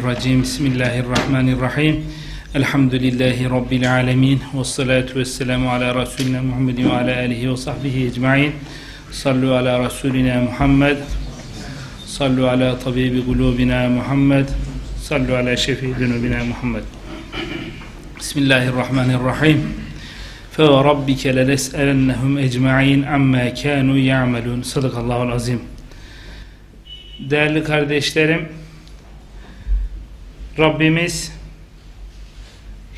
Euzubillahimineşşeytanirracim. Bismillahirrahmanirrahim. Elhamdülillahi Rabbil alemin. Ve salatu ve selamu ala Resulina Muhammedin ve ala alihi ve sahbihi ecma'in. Sallu ala Resulina Muhammed. Sallu ala tabibi gulubina Muhammed. Sallu ala şefi dünubina Muhammed. Bismillahirrahmanirrahim. Fe rabbike leles'elennehum ecma'in amma kanu ya'melun. Sadakallahu azim. Değerli kardeşlerim, Rabbimiz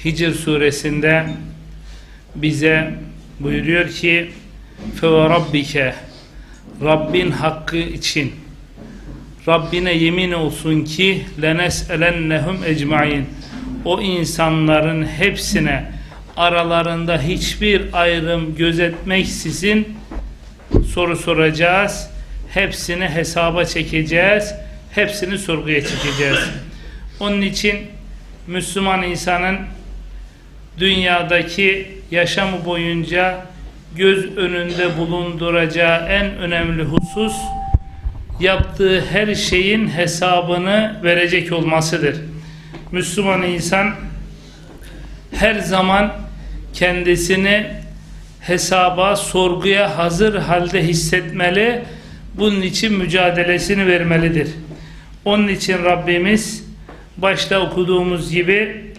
Hicr suresinde bize buyuruyor ki فَوَرَبِّكَ Rabbin hakkı için Rabbine yemin olsun ki لَنَسْأَلَنَّهُمْ اَجْمَعِينَ O insanların hepsine aralarında hiçbir ayrım gözetmeksizin soru soracağız. Hepsini hesaba çekeceğiz. Hepsini sorguya çekeceğiz. Onun için Müslüman insanın dünyadaki yaşamı boyunca göz önünde bulunduracağı en önemli husus yaptığı her şeyin hesabını verecek olmasıdır. Müslüman insan her zaman kendisini hesaba, sorguya hazır halde hissetmeli. Bunun için mücadelesini vermelidir. Onun için Rabbimiz başta okuduğumuz gibi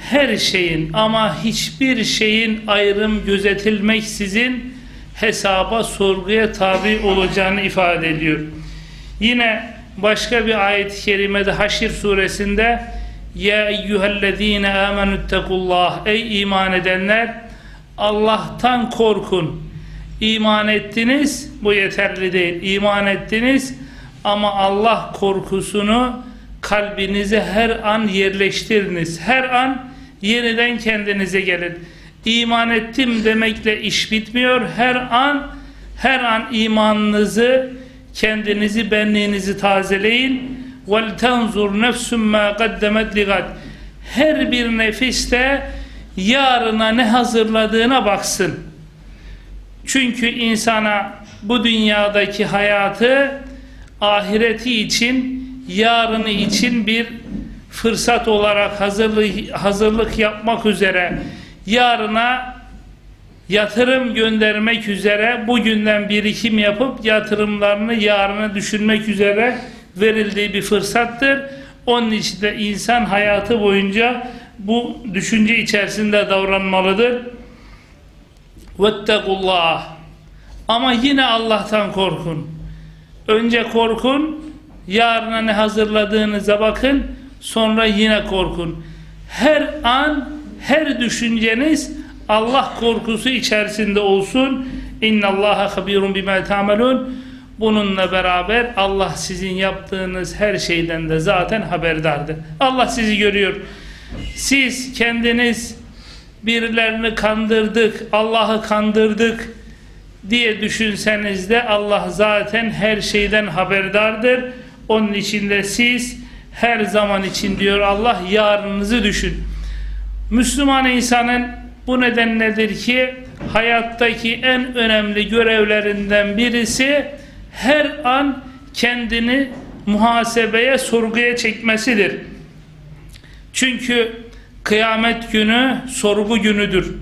her şeyin ama hiçbir şeyin ayrım gözetilmeksizin hesaba, sorguya tabi olacağını ifade ediyor. Yine başka bir ayet-i kerimede Haşir suresinde ya eyyühellezine amenüttekullah Ey iman edenler Allah'tan korkun. İman ettiniz bu yeterli değil. İman ettiniz ama Allah korkusunu kalbinize her an yerleştiriniz. Her an yeniden kendinize gelin. İman ettim demekle iş bitmiyor. Her an her an imanınızı kendinizi benliğinizi tazeleyin وَلْتَنْظُرْ نَفْسٌ مَا قَدَّمَتْ لِغَدْ Her bir nefis de yarına ne hazırladığına baksın. Çünkü insana bu dünyadaki hayatı ahireti için, yarını için bir fırsat olarak hazırlık, hazırlık yapmak üzere yarına yatırım göndermek üzere bugünden birikim yapıp yatırımlarını yarına düşünmek üzere verildiği bir fırsattır. Onun için de insan hayatı boyunca bu düşünce içerisinde davranmalıdır. Vettekullah. Ama yine Allah'tan korkun. Önce korkun, yarına ne hazırladığınıza bakın, sonra yine korkun. Her an, her düşünceniz Allah korkusu içerisinde olsun. Allaha habirun bima ta'malun. Bununla beraber Allah sizin yaptığınız her şeyden de zaten haberdardır. Allah sizi görüyor. Siz kendiniz birilerini kandırdık, Allah'ı kandırdık diye düşünseniz de Allah zaten her şeyden haberdardır. Onun için de siz her zaman için diyor Allah yarınınızı düşün. Müslüman insanın bu neden nedir ki hayattaki en önemli görevlerinden birisi her an kendini muhasebeye, sorguya çekmesidir. Çünkü kıyamet günü sorgu günüdür.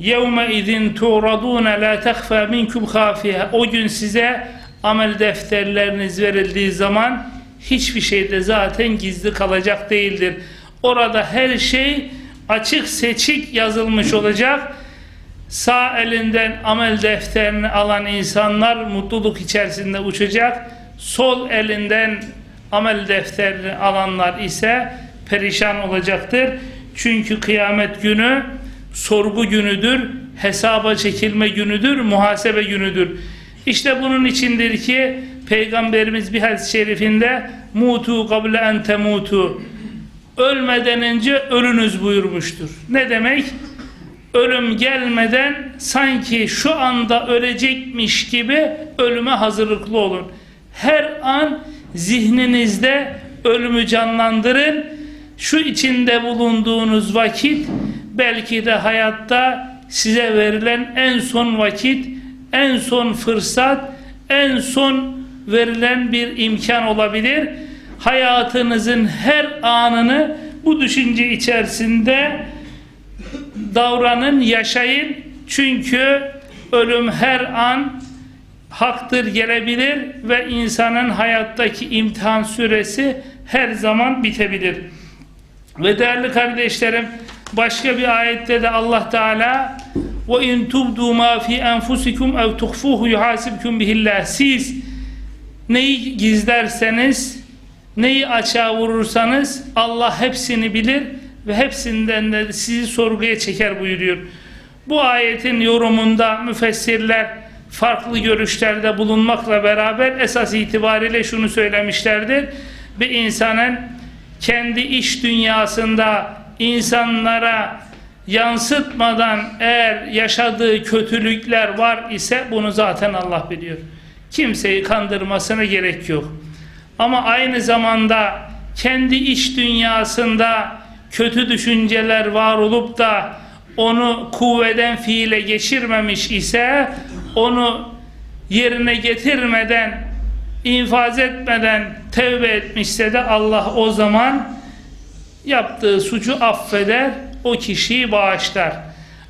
يَوْمَ اِذٍ تُعْرَضُونَ لَا تَخْفَى مِنْكُمْ خَافِيهَا O gün size amel defterleriniz verildiği zaman hiçbir şeyde zaten gizli kalacak değildir. Orada her şey açık seçik yazılmış olacak sağ elinden amel defterini alan insanlar mutluluk içerisinde uçacak. Sol elinden amel defterini alanlar ise perişan olacaktır. Çünkü kıyamet günü sorgu günüdür, hesaba çekilme günüdür, muhasebe günüdür. İşte bunun içindir ki Peygamberimiz bir hadis-i şerifinde mutu kable en temutu ölmeden önce ölünüz buyurmuştur. Ne demek? ölüm gelmeden sanki şu anda ölecekmiş gibi ölüme hazırlıklı olun. Her an zihninizde ölümü canlandırın. Şu içinde bulunduğunuz vakit belki de hayatta size verilen en son vakit, en son fırsat, en son verilen bir imkan olabilir. hayatınızın her anını bu düşünce içerisinde davranın, yaşayın. Çünkü ölüm her an haktır gelebilir ve insanın hayattaki imtihan süresi her zaman bitebilir. Ve değerli kardeşlerim başka bir ayette de Allah Teala ve in tubdu ma fi enfusikum ev tuhfuhu yuhasibkum bihillah siz neyi gizlerseniz neyi açığa vurursanız Allah hepsini bilir ve hepsinden de sizi sorguya çeker buyuruyor. Bu ayetin yorumunda müfessirler farklı görüşlerde bulunmakla beraber esas itibariyle şunu söylemişlerdir. Bir insanın kendi iş dünyasında insanlara yansıtmadan eğer yaşadığı kötülükler var ise bunu zaten Allah biliyor. Kimseyi kandırmasına gerek yok. Ama aynı zamanda kendi iş dünyasında kötü düşünceler var olup da onu kuvveden fiile geçirmemiş ise onu yerine getirmeden infaz etmeden tevbe etmişse de Allah o zaman yaptığı suçu affeder o kişiyi bağışlar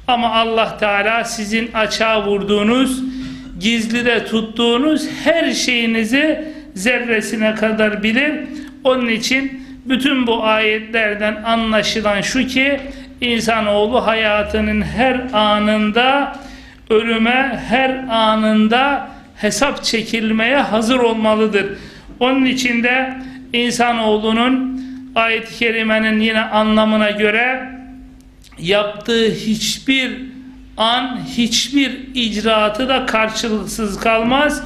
ama Allah Teala sizin açığa vurduğunuz gizlide tuttuğunuz her şeyinizi zerresine kadar bilir onun için bütün bu ayetlerden anlaşılan şu ki insanoğlu hayatının her anında ölüme her anında hesap çekilmeye hazır olmalıdır. Onun için de insanoğlunun ayet-i kerimenin yine anlamına göre yaptığı hiçbir an hiçbir icraatı da karşılıksız kalmaz.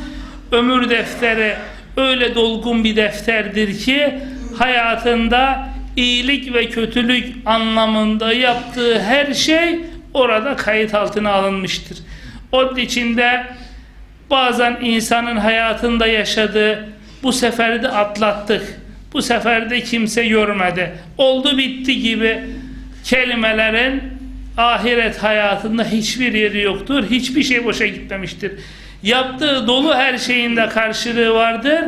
Ömür defteri öyle dolgun bir defterdir ki hayatında iyilik ve kötülük anlamında yaptığı her şey orada kayıt altına alınmıştır. Onun içinde bazen insanın hayatında yaşadığı bu seferde atlattık. Bu seferde kimse görmedi. Oldu bitti gibi kelimelerin ahiret hayatında hiçbir yeri yoktur. Hiçbir şey boşa gitmemiştir. Yaptığı dolu her şeyinde karşılığı vardır.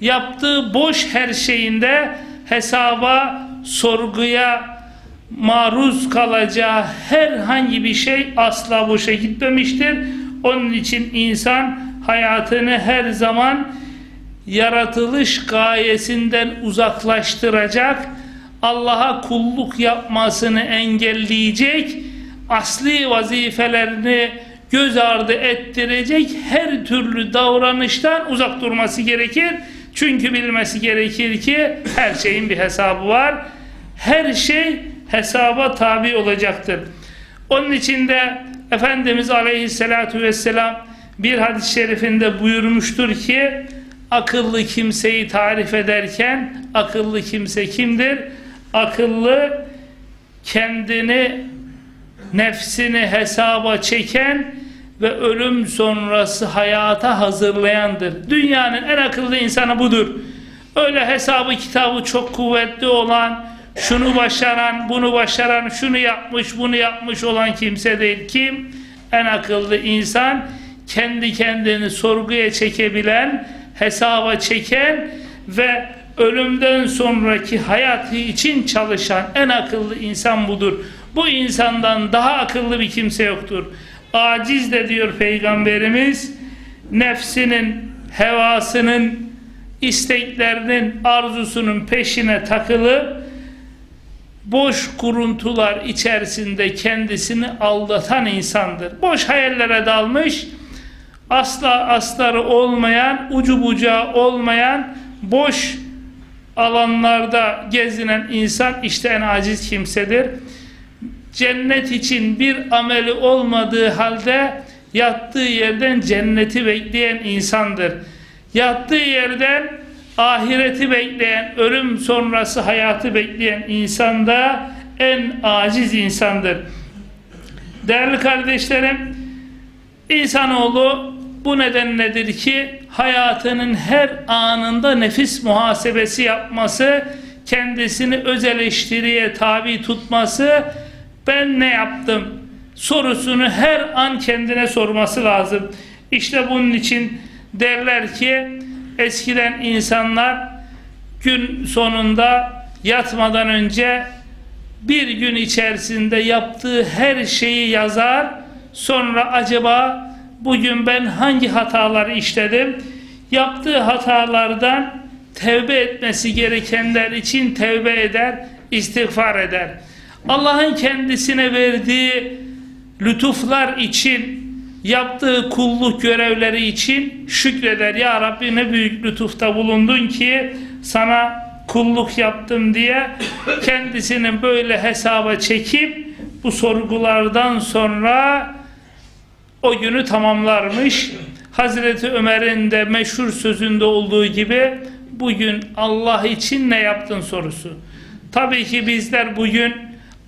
Yaptığı boş her şeyinde hesaba, sorguya maruz kalacağı herhangi bir şey asla boşa gitmemiştir. Onun için insan hayatını her zaman yaratılış gayesinden uzaklaştıracak, Allah'a kulluk yapmasını engelleyecek, asli vazifelerini göz ardı ettirecek her türlü davranıştan uzak durması gerekir. Çünkü bilmesi gerekir ki her şeyin bir hesabı var. Her şey hesaba tabi olacaktır. Onun için de Efendimiz Aleyhisselatü Vesselam bir hadis-i şerifinde buyurmuştur ki akıllı kimseyi tarif ederken akıllı kimse kimdir? Akıllı kendini nefsini hesaba çeken ve ölüm sonrası hayata hazırlayandır. Dünyanın en akıllı insanı budur. Öyle hesabı kitabı çok kuvvetli olan, şunu başaran, bunu başaran, şunu yapmış, bunu yapmış olan kimse değil. Kim? En akıllı insan kendi kendini sorguya çekebilen, hesaba çeken ve ölümden sonraki hayatı için çalışan en akıllı insan budur. Bu insandan daha akıllı bir kimse yoktur. Aciz de diyor Peygamberimiz nefsinin, hevasının, isteklerinin, arzusunun peşine takılıp boş kuruntular içerisinde kendisini aldatan insandır. Boş hayallere dalmış, asla asları olmayan, ucu bucağı olmayan, boş alanlarda gezinen insan işte en aciz kimsedir. Cennet için bir ameli olmadığı halde yattığı yerden cenneti bekleyen insandır. Yattığı yerden ahireti bekleyen, ölüm sonrası hayatı bekleyen insan da en aciz insandır. Değerli kardeşlerim, insanoğlu bu neden nedir ki hayatının her anında nefis muhasebesi yapması, kendisini öz eleştiriye tabi tutması, ben ne yaptım sorusunu her an kendine sorması lazım. İşte bunun için derler ki eskiden insanlar gün sonunda yatmadan önce bir gün içerisinde yaptığı her şeyi yazar. Sonra acaba bugün ben hangi hataları işledim? Yaptığı hatalardan tevbe etmesi gerekenler için tevbe eder, istiğfar eder. Allah'ın kendisine verdiği lütuflar için yaptığı kulluk görevleri için şükreder. Ya Rabbi ne büyük lütufta bulundun ki sana kulluk yaptım diye kendisini böyle hesaba çekip bu sorgulardan sonra o günü tamamlarmış. Hazreti Ömer'in de meşhur sözünde olduğu gibi bugün Allah için ne yaptın sorusu. Tabii ki bizler bugün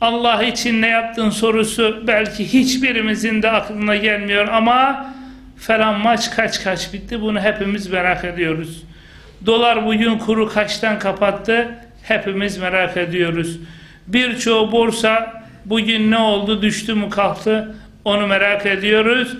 Allah için ne yaptın sorusu belki hiçbirimizin de aklına gelmiyor ama falan maç kaç kaç bitti bunu hepimiz merak ediyoruz. Dolar bugün kuru kaçtan kapattı hepimiz merak ediyoruz. Birçoğu borsa bugün ne oldu düştü mü kalktı onu merak ediyoruz.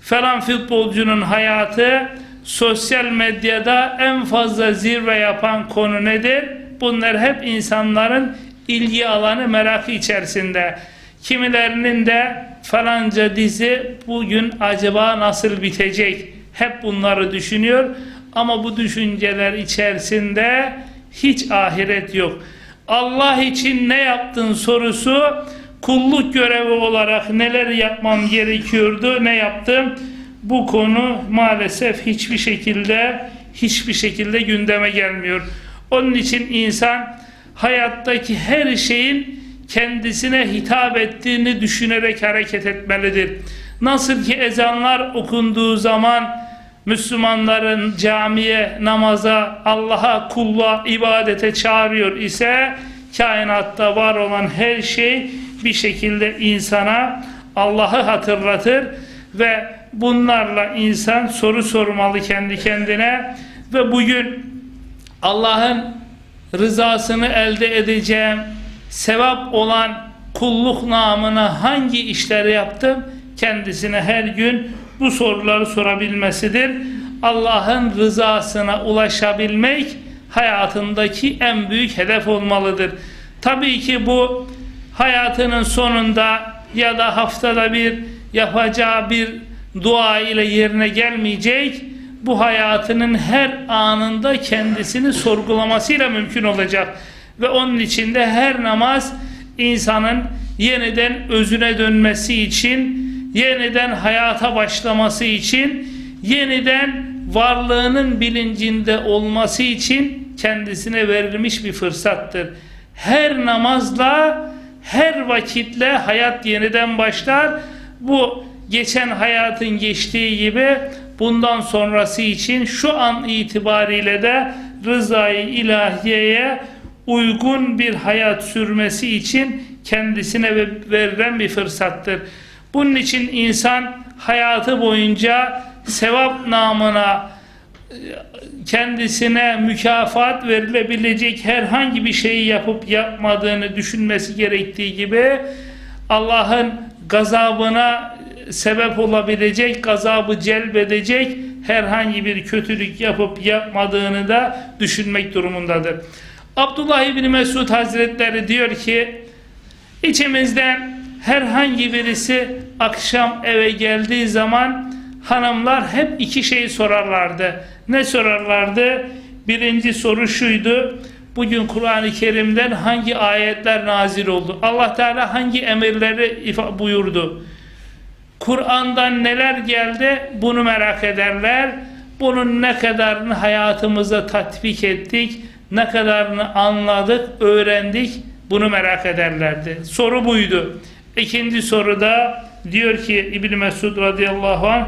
Falan futbolcunun hayatı sosyal medyada en fazla zirve yapan konu nedir? Bunlar hep insanların ilgi alanı merakı içerisinde. Kimilerinin de falanca dizi bugün acaba nasıl bitecek? Hep bunları düşünüyor. Ama bu düşünceler içerisinde hiç ahiret yok. Allah için ne yaptın sorusu kulluk görevi olarak neler yapmam gerekiyordu ne yaptım bu konu maalesef hiçbir şekilde hiçbir şekilde gündeme gelmiyor. Onun için insan hayattaki her şeyin kendisine hitap ettiğini düşünerek hareket etmelidir. Nasıl ki ezanlar okunduğu zaman Müslümanların camiye, namaza, Allah'a, kulluğa, ibadete çağırıyor ise kainatta var olan her şey bir şekilde insana Allah'ı hatırlatır ve bunlarla insan soru sormalı kendi kendine ve bugün Allah'ın rızasını elde edeceğim sevap olan kulluk namına hangi işleri yaptım kendisine her gün bu soruları sorabilmesidir. Allah'ın rızasına ulaşabilmek hayatındaki en büyük hedef olmalıdır. Tabii ki bu hayatının sonunda ya da haftada bir yapacağı bir dua ile yerine gelmeyecek. Bu hayatının her anında kendisini sorgulamasıyla mümkün olacak. Ve onun içinde her namaz insanın yeniden özüne dönmesi için, yeniden hayata başlaması için, yeniden varlığının bilincinde olması için kendisine verilmiş bir fırsattır. Her namazla, her vakitle hayat yeniden başlar. Bu geçen hayatın geçtiği gibi bundan sonrası için şu an itibariyle de rızayı ilahiyeye uygun bir hayat sürmesi için kendisine verilen bir fırsattır. Bunun için insan hayatı boyunca sevap namına kendisine mükafat verilebilecek herhangi bir şeyi yapıp yapmadığını düşünmesi gerektiği gibi Allah'ın gazabına sebep olabilecek, gazabı celbedecek herhangi bir kötülük yapıp yapmadığını da düşünmek durumundadır. Abdullah İbni Mesud Hazretleri diyor ki içimizden herhangi birisi akşam eve geldiği zaman hanımlar hep iki şey sorarlardı. Ne sorarlardı? Birinci soru şuydu. Bugün Kur'an-ı Kerim'den hangi ayetler nazil oldu? Allah Teala hangi emirleri buyurdu? Kur'an'dan neler geldi? Bunu merak ederler. Bunun ne kadarını hayatımıza tatbik ettik? Ne kadarını anladık, öğrendik? Bunu merak ederlerdi. Soru buydu. İkinci soruda diyor ki İbn Mesud radıyallahu anh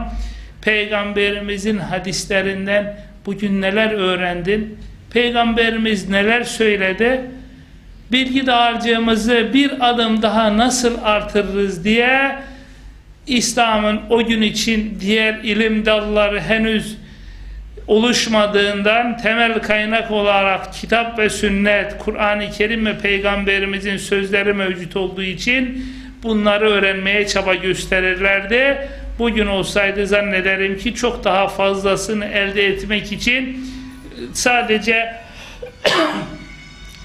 Peygamberimizin hadislerinden bugün neler öğrendin? Peygamberimiz neler söyledi? Bilgi dağarcığımızı bir adım daha nasıl artırırız diye İslam'ın o gün için diğer ilim dalları henüz oluşmadığından temel kaynak olarak kitap ve sünnet, Kur'an-ı Kerim ve Peygamberimizin sözleri mevcut olduğu için bunları öğrenmeye çaba gösterirlerdi. Bugün olsaydı zannederim ki çok daha fazlasını elde etmek için sadece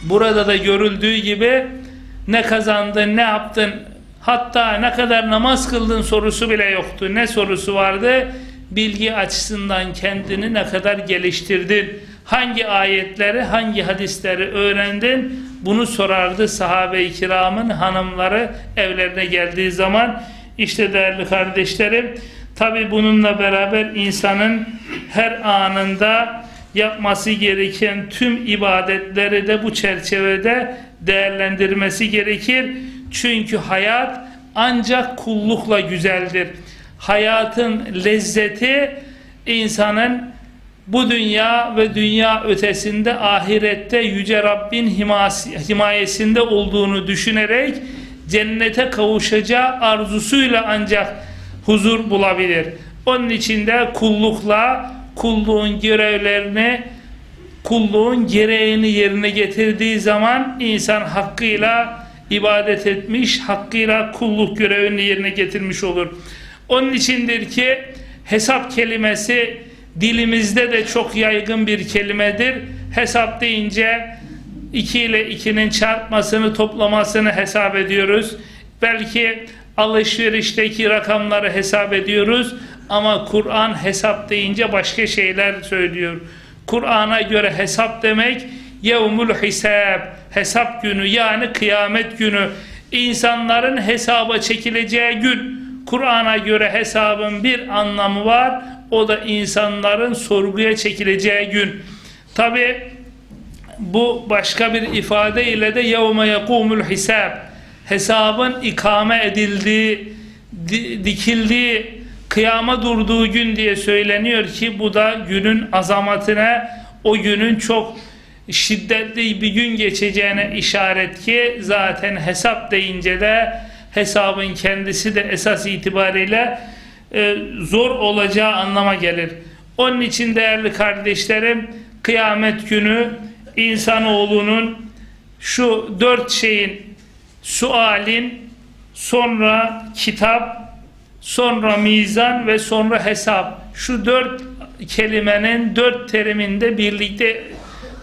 Burada da görüldüğü gibi ne kazandın, ne yaptın, hatta ne kadar namaz kıldın sorusu bile yoktu. Ne sorusu vardı? Bilgi açısından kendini ne kadar geliştirdin, hangi ayetleri, hangi hadisleri öğrendin, bunu sorardı sahabe-i kiramın hanımları evlerine geldiği zaman. İşte değerli kardeşlerim, tabi bununla beraber insanın her anında yapması gereken tüm ibadetleri de bu çerçevede değerlendirmesi gerekir. Çünkü hayat ancak kullukla güzeldir. Hayatın lezzeti insanın bu dünya ve dünya ötesinde ahirette Yüce Rabbin himayesinde olduğunu düşünerek cennete kavuşacağı arzusuyla ancak huzur bulabilir. Onun için de kullukla kulluğun görevlerini kulluğun gereğini yerine getirdiği zaman insan hakkıyla ibadet etmiş, hakkıyla kulluk görevini yerine getirmiş olur. Onun içindir ki hesap kelimesi dilimizde de çok yaygın bir kelimedir. Hesap deyince 2 ile 2'nin çarpmasını toplamasını hesap ediyoruz. Belki alışverişteki rakamları hesap ediyoruz ama Kur'an hesap deyince başka şeyler söylüyor. Kur'an'a göre hesap demek yevmul hisab hesap günü yani kıyamet günü insanların hesaba çekileceği gün Kur'an'a göre hesabın bir anlamı var o da insanların sorguya çekileceği gün. Tabi bu başka bir ifade ile de yevme yekumul hisab. Hesabın ikame edildiği dikildiği kıyama durduğu gün diye söyleniyor ki bu da günün azamatine o günün çok şiddetli bir gün geçeceğine işaret ki zaten hesap deyince de hesabın kendisi de esas itibariyle e, zor olacağı anlama gelir. Onun için değerli kardeşlerim kıyamet günü insanoğlunun şu dört şeyin sualin sonra kitap sonra mizan ve sonra hesap. Şu dört kelimenin dört teriminde birlikte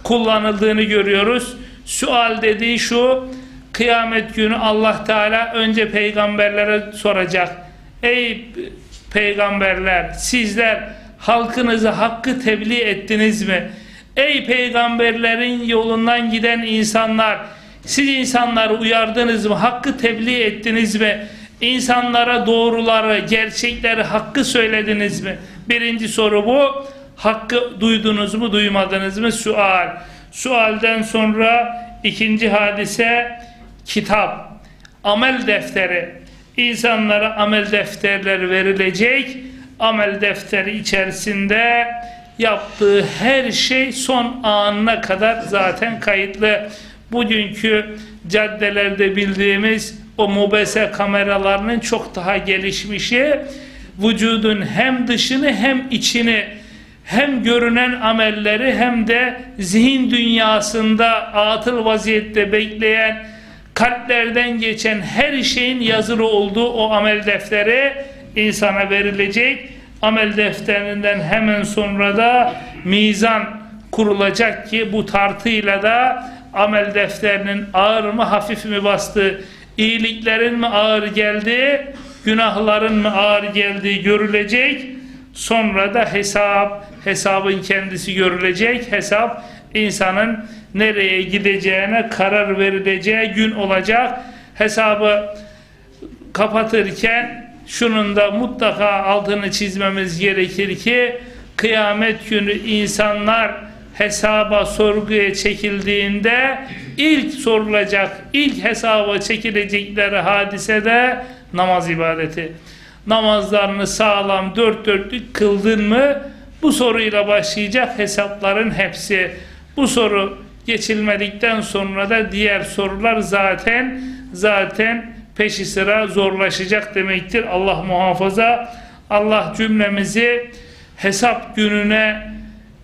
kullanıldığını görüyoruz. Sual dediği şu, kıyamet günü Allah Teala önce peygamberlere soracak. Ey peygamberler, sizler halkınızı hakkı tebliğ ettiniz mi? Ey peygamberlerin yolundan giden insanlar, siz insanları uyardınız mı? Hakkı tebliğ ettiniz mi? İnsanlara doğruları, gerçekleri, hakkı söylediniz mi? Birinci soru bu. Hakkı duydunuz mu, duymadınız mı? Sual. Sualden sonra ikinci hadise kitap. Amel defteri. İnsanlara amel defterleri verilecek. Amel defteri içerisinde yaptığı her şey son anına kadar zaten kayıtlı. Bugünkü caddelerde bildiğimiz o mobese kameralarının çok daha gelişmişi vücudun hem dışını hem içini hem görünen amelleri hem de zihin dünyasında atıl vaziyette bekleyen kalplerden geçen her şeyin yazılı olduğu o amel defteri insana verilecek. Amel defterinden hemen sonra da mizan kurulacak ki bu tartıyla da amel defterinin ağır mı hafif mi bastığı iyiliklerin mi ağır geldi, günahların mı ağır geldiği görülecek. Sonra da hesap, hesabın kendisi görülecek. Hesap insanın nereye gideceğine karar verileceği gün olacak. Hesabı kapatırken şunun da mutlaka altını çizmemiz gerekir ki kıyamet günü insanlar hesaba sorguya çekildiğinde ilk sorulacak, ilk hesaba çekilecekleri hadisede namaz ibadeti. Namazlarını sağlam dört dörtlük kıldın mı bu soruyla başlayacak hesapların hepsi. Bu soru geçilmedikten sonra da diğer sorular zaten zaten peşi sıra zorlaşacak demektir. Allah muhafaza. Allah cümlemizi hesap gününe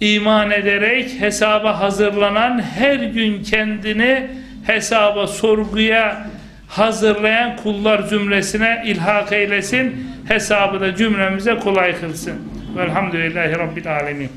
iman ederek hesaba hazırlanan her gün kendini hesaba sorguya hazırlayan kullar cümlesine ilhak eylesin. Hesabı da cümlemize kolay kılsın. Velhamdülillahi rabbil alemin